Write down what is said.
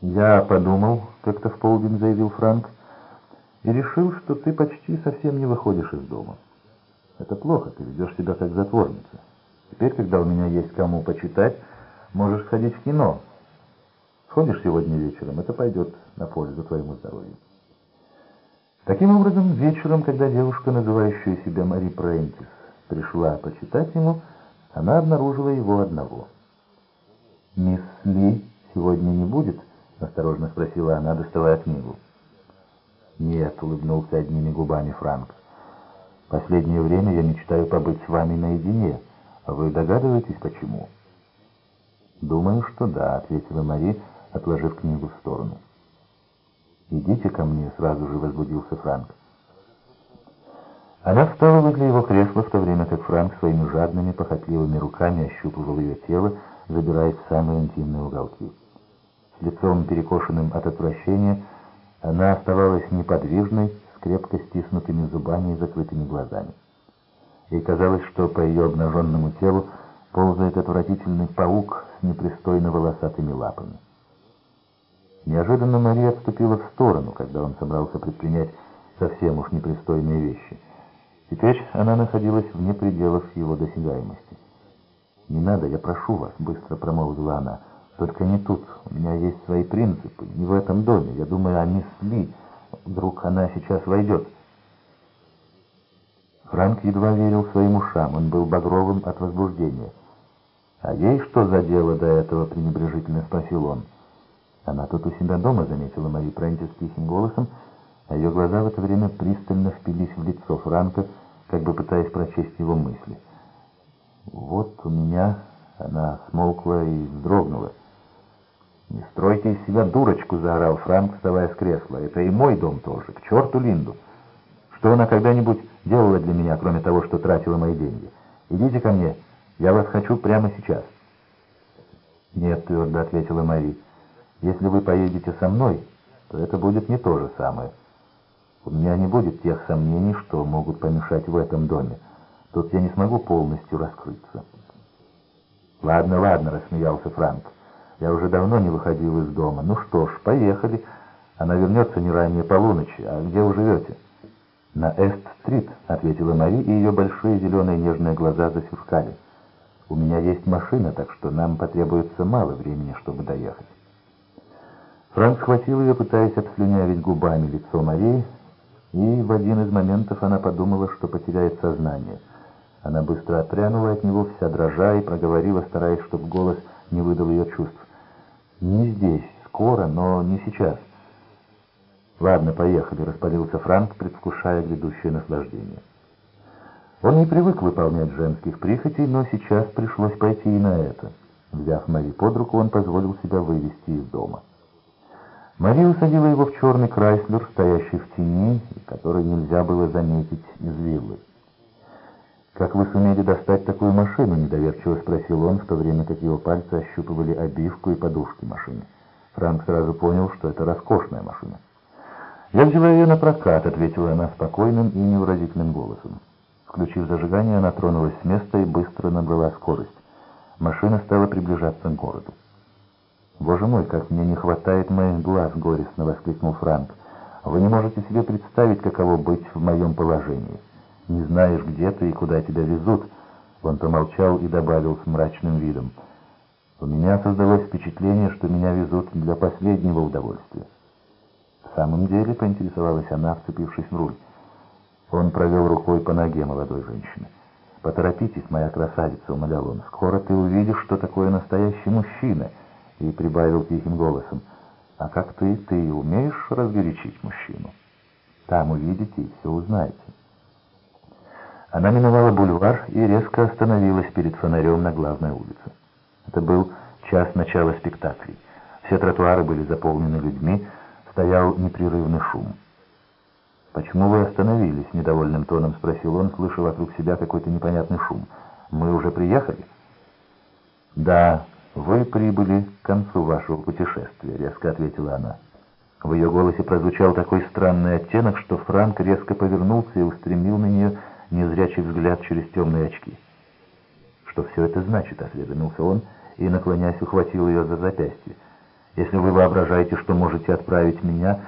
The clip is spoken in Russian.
«Я подумал», — как-то в полдень заявил Франк, «и решил, что ты почти совсем не выходишь из дома. Это плохо, ты ведешь себя как затворница. Теперь, когда у меня есть кому почитать, можешь ходить в кино. Сходишь сегодня вечером, это пойдет на пользу твоему здоровью». Таким образом, вечером, когда девушка, называющая себя Мари Прентис, пришла почитать ему, она обнаружила его одного. «Мисс Ли сегодня не будет?» — спросила она, доставая книгу. «Нет», — улыбнулся одними губами Франк. «Последнее время я мечтаю побыть с вами наедине. А вы догадываетесь, почему?» «Думаю, что да», — ответила Мари, отложив книгу в сторону. «Идите ко мне», — сразу же возбудился Франк. Она встала возле его кресла, в то время как Франк своими жадными, похотливыми руками ощупывал ее тело, забираясь в самые интимные уголки. Лицом перекошенным от отвращения, она оставалась неподвижной, с крепко стиснутыми зубами и закрытыми глазами. Ей казалось, что по ее обнаженному телу ползает отвратительный паук с непристойно волосатыми лапами. Неожиданно Мария отступила в сторону, когда он собрался предпринять совсем уж непристойные вещи. Теперь она находилась вне пределов его досягаемости. «Не надо, я прошу вас», — быстро промолвила она. «Только не тут. У меня есть свои принципы. Не в этом доме. Я думаю о мисс Ли. Вдруг она сейчас войдет». Франк едва верил своим ушам. Он был багровым от возбуждения. «А ей что за дело до этого?» — пренебрежительно спросил он. «Она тут у себя дома», — заметила Мари Прентис тихим голосом, а ее глаза в это время пристально впились в лицо Франка, как бы пытаясь прочесть его мысли. «Вот у меня...» — она смолкла и вздрогнула. «Не стройте из себя дурочку!» — заорал Франк, вставая с кресла. «Это и мой дом тоже. К черту Линду! Что она когда-нибудь делала для меня, кроме того, что тратила мои деньги? Идите ко мне. Я вас хочу прямо сейчас». «Нет», — твердо ответила Мари. Если вы поедете со мной, то это будет не то же самое. У меня не будет тех сомнений, что могут помешать в этом доме. Тут я не смогу полностью раскрыться. «Ладно, ладно», — рассмеялся Франк. «Я уже давно не выходил из дома. Ну что ж, поехали. Она вернется не ранее полуночи. А где вы живете?» «На Эст-стрит», — ответила Мари, и ее большие зеленые нежные глаза засверкали. «У меня есть машина, так что нам потребуется мало времени, чтобы доехать». Франк схватил ее, пытаясь обслюнявить губами лицо Марии, и в один из моментов она подумала, что потеряет сознание. Она быстро отпрянула от него, вся дрожа, и проговорила, стараясь, чтобы голос не выдал ее чувств. «Не здесь, скоро, но не сейчас». «Ладно, поехали», — распалился Франк, предвкушая грядущее наслаждение. Он не привык выполнять женских прихотей, но сейчас пришлось пойти и на это. Взяв Мари под руку, он позволил себя вывести из дома. Мария усадила его в черный Крайслер, стоящий в тени, который нельзя было заметить из виллы. «Как вы сумели достать такую машину?» — недоверчиво спросил он, в то время как его пальцы ощупывали обивку и подушки машины. Франк сразу понял, что это роскошная машина. «Я взяла ее на прокат», — ответила она спокойным и невыразительным голосом. Включив зажигание, она тронулась с места и быстро набрала скорость. Машина стала приближаться к городу. «Боже мой, как мне не хватает моих глаз!» — горестно воскликнул Франк. «Вы не можете себе представить, каково быть в моем положении. Не знаешь, где ты и куда тебя везут». Он помолчал и добавил с мрачным видом. «У меня создалось впечатление, что меня везут для последнего удовольствия». «В самом деле?» — поинтересовалась она, вцепившись в руль. Он провел рукой по ноге молодой женщины. «Поторопитесь, моя красавица», — умолял он. «Скоро ты увидишь, что такое настоящий мужчина» и прибавил тихим голосом, «А как ты, ты умеешь разгорячить мужчину? Там увидите и все узнаете». Она миновала бульвар и резко остановилась перед фонарем на главной улице. Это был час начала спектаклей. Все тротуары были заполнены людьми, стоял непрерывный шум. «Почему вы остановились?» — недовольным тоном спросил он, слыша вокруг себя какой-то непонятный шум. «Мы уже приехали?» «Да», «Вы прибыли к концу вашего путешествия», — резко ответила она. В ее голосе прозвучал такой странный оттенок, что Франк резко повернулся и устремил на нее незрячий взгляд через темные очки. «Что все это значит?» — осведомился он и, наклонясь, ухватил ее за запястье. Если вы воображаете, что можете отправить меня,